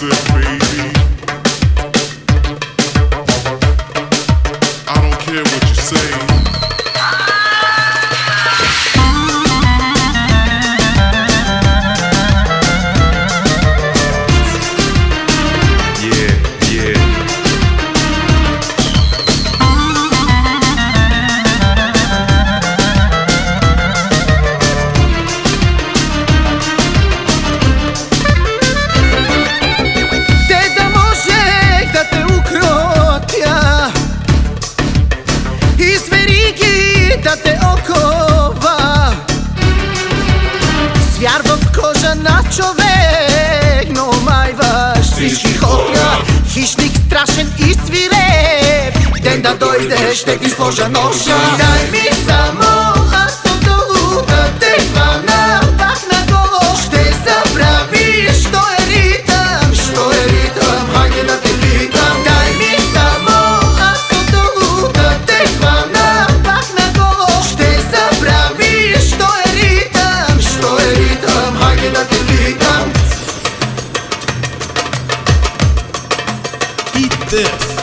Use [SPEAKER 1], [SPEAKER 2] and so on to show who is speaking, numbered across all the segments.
[SPEAKER 1] Mississippi. Хищник страшен и свиреп. Ден да дойде ще ти сложа ножа Дай ми само
[SPEAKER 2] this.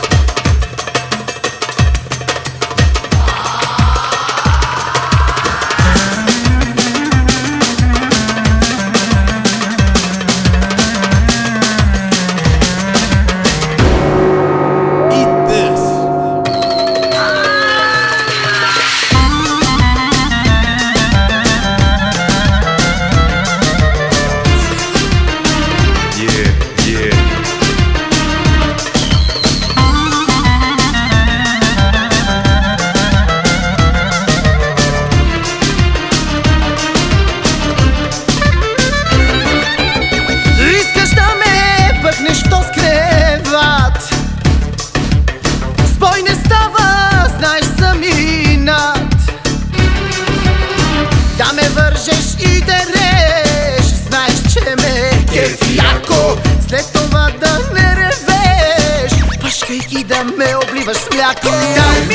[SPEAKER 1] aqui.